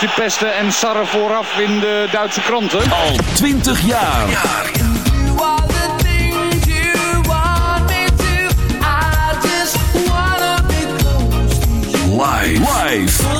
Kuipje pesten en sarren vooraf in de Duitse kranten. Al 20 jaar. Live. Live.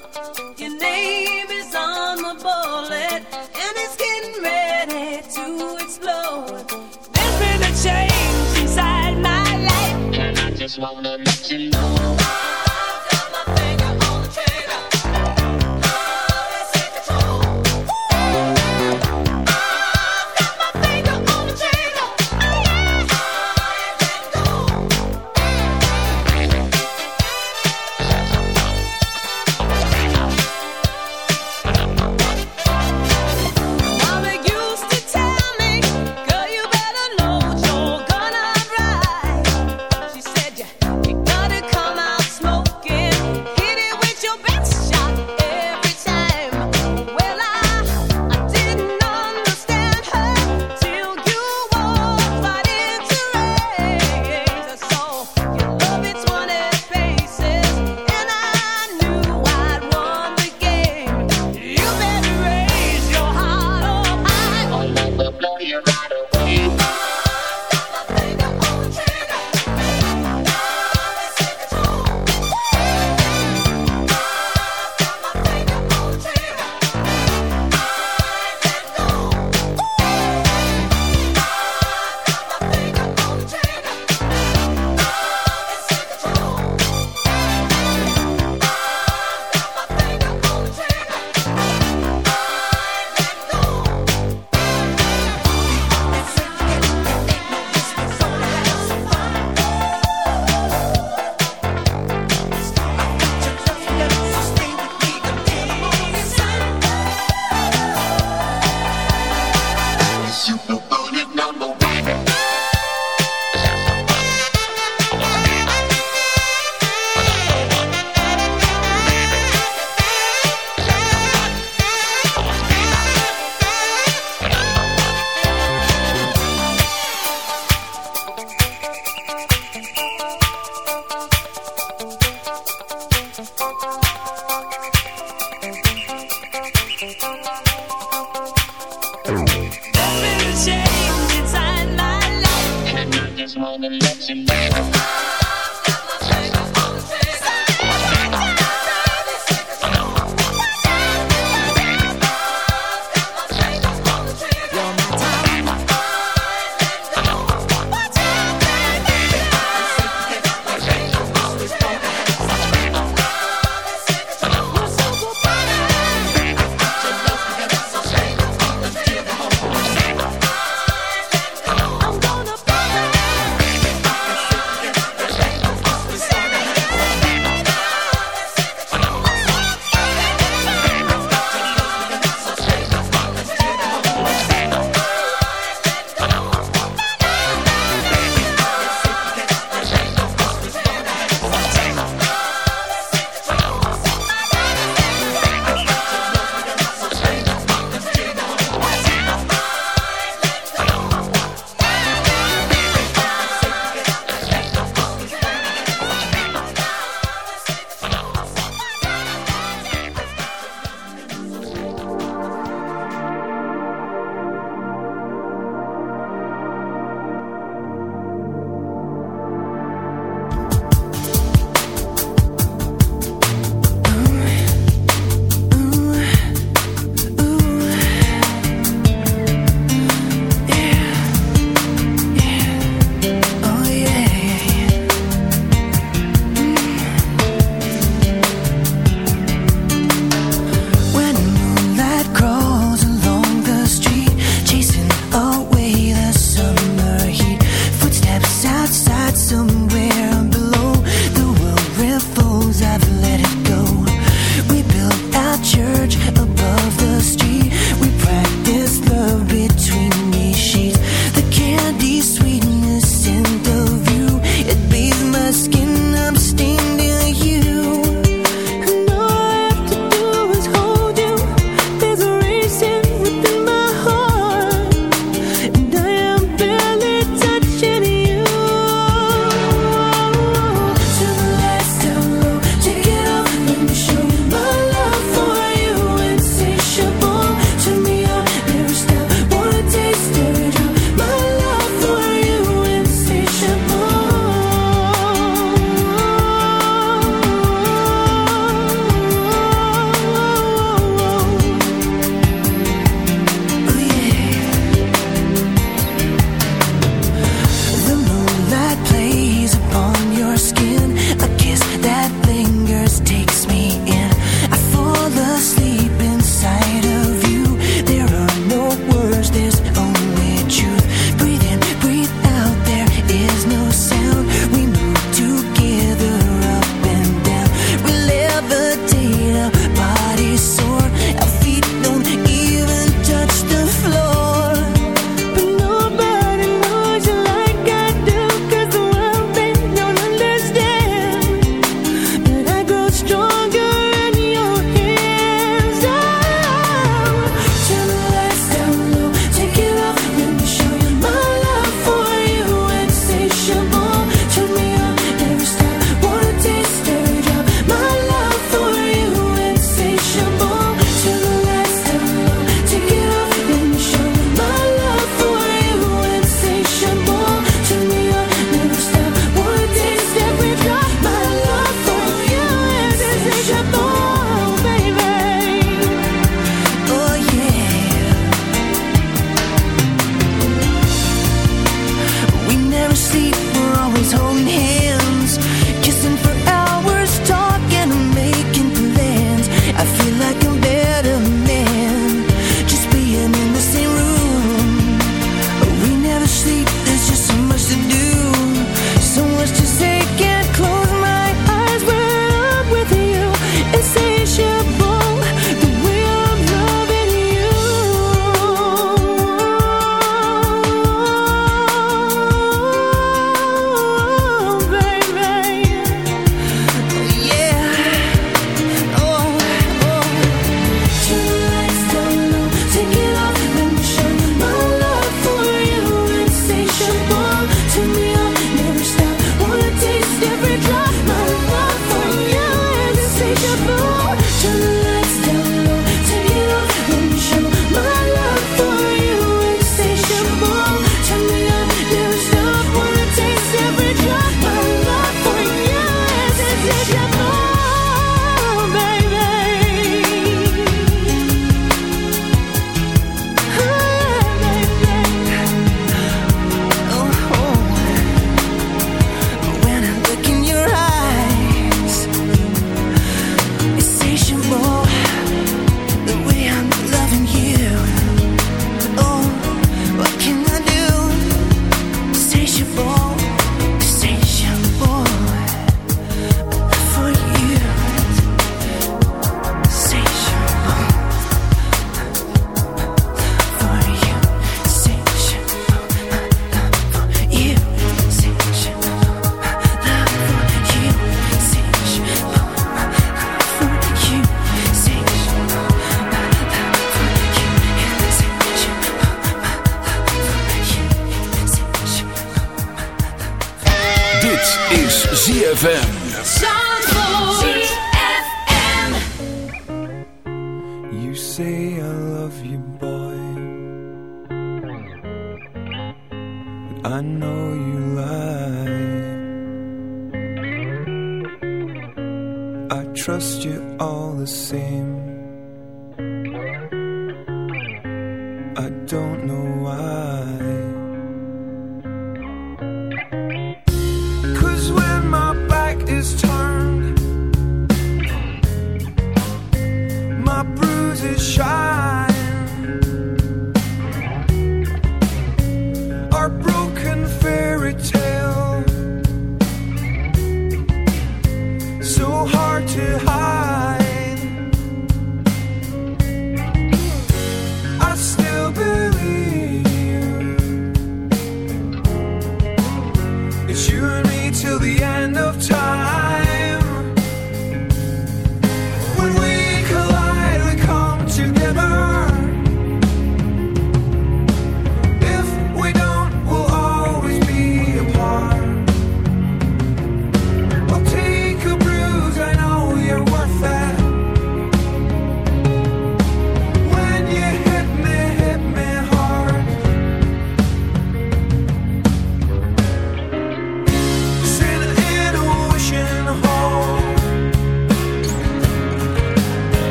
is shy.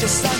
just like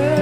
return.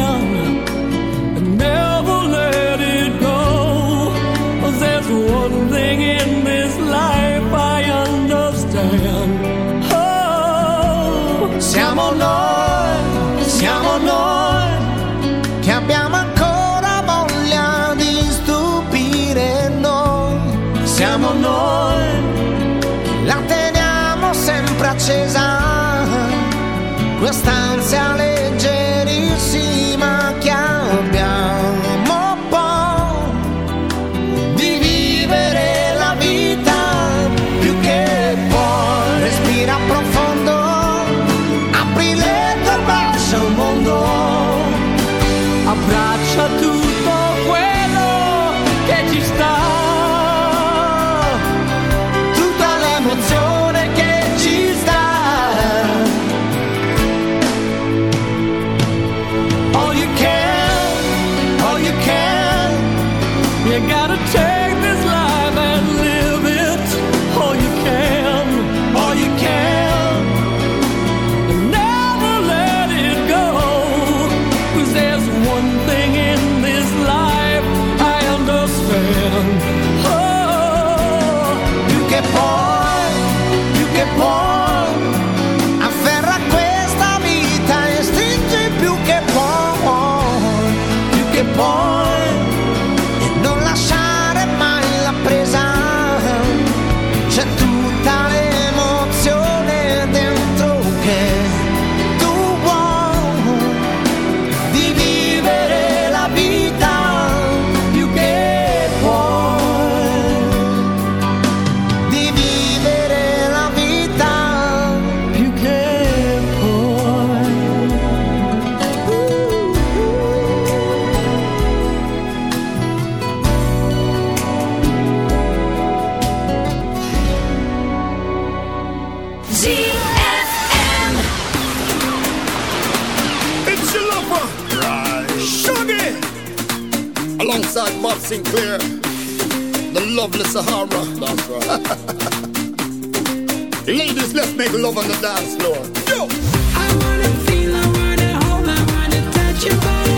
clear. The lovely Sahara. That's right. Ladies, let's make love on the dance floor. Yo! I wanna feel, I wanna hold, I wanna touch your body.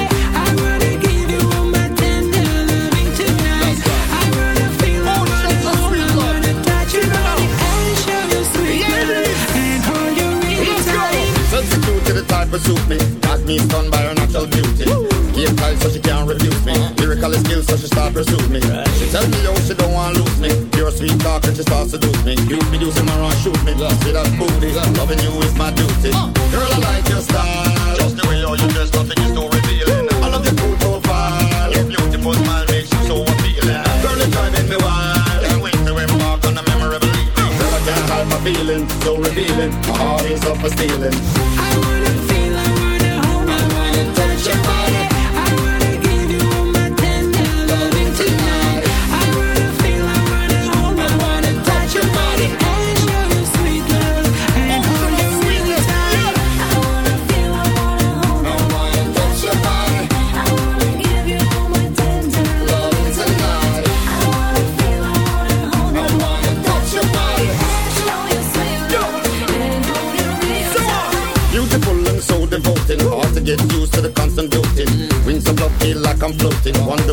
To the type of suit me Got me stunned by her natural beauty Woo. Game tight so she can't refuse me. Lyrical skills so she start pursue me. She tell me yo she don't want lose me. Pure sweet talk and she start seduce me. You be using my run shoot me. See that booty. Loving you is my duty. Girl I like your style. Just the way you you dress nothing is so revealing. I love your cool profile. Your beautiful smile makes you so appealing. Girl it's driving me wild. Can't wait to embark on a memorable evening. Girl I can't hide my feelings. So revealing. My heart is up for stealing.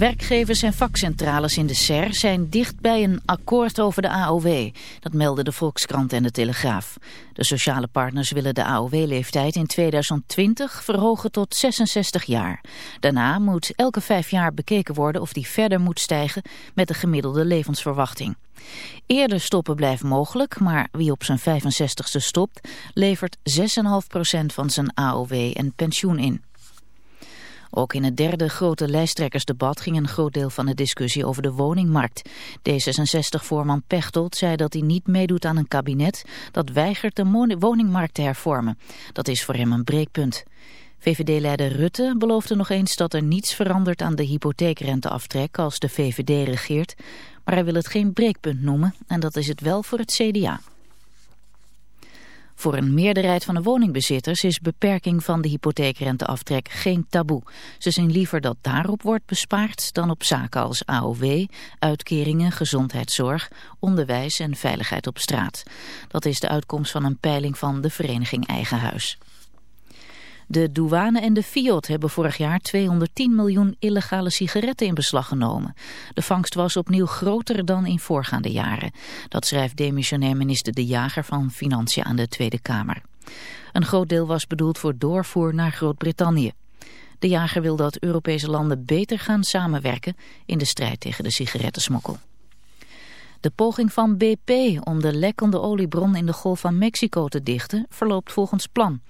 Werkgevers en vakcentrales in de SER zijn dicht bij een akkoord over de AOW. Dat melden de Volkskrant en de Telegraaf. De sociale partners willen de AOW-leeftijd in 2020 verhogen tot 66 jaar. Daarna moet elke vijf jaar bekeken worden of die verder moet stijgen met de gemiddelde levensverwachting. Eerder stoppen blijft mogelijk, maar wie op zijn 65ste stopt levert 6,5% van zijn AOW en pensioen in. Ook in het derde grote lijsttrekkersdebat ging een groot deel van de discussie over de woningmarkt. D66-voorman Pechtold zei dat hij niet meedoet aan een kabinet dat weigert de woningmarkt te hervormen. Dat is voor hem een breekpunt. VVD-leider Rutte beloofde nog eens dat er niets verandert aan de hypotheekrenteaftrek als de VVD regeert. Maar hij wil het geen breekpunt noemen en dat is het wel voor het CDA. Voor een meerderheid van de woningbezitters is beperking van de hypotheekrenteaftrek geen taboe. Ze zien liever dat daarop wordt bespaard dan op zaken als AOW, uitkeringen, gezondheidszorg, onderwijs en veiligheid op straat. Dat is de uitkomst van een peiling van de vereniging Eigen Huis. De douane en de Fiat hebben vorig jaar 210 miljoen illegale sigaretten in beslag genomen. De vangst was opnieuw groter dan in voorgaande jaren. Dat schrijft demissionair minister De Jager van Financiën aan de Tweede Kamer. Een groot deel was bedoeld voor doorvoer naar Groot-Brittannië. De jager wil dat Europese landen beter gaan samenwerken in de strijd tegen de sigarettensmokkel. De poging van BP om de lekkende oliebron in de Golf van Mexico te dichten verloopt volgens plan.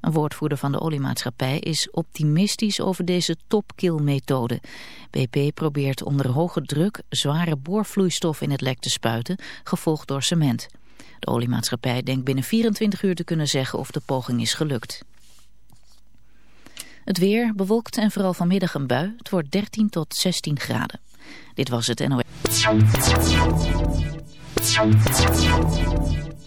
Een woordvoerder van de oliemaatschappij is optimistisch over deze topkill-methode. BP probeert onder hoge druk zware boorvloeistof in het lek te spuiten, gevolgd door cement. De oliemaatschappij denkt binnen 24 uur te kunnen zeggen of de poging is gelukt. Het weer bewolkt en vooral vanmiddag een bui. Het wordt 13 tot 16 graden. Dit was het NOS.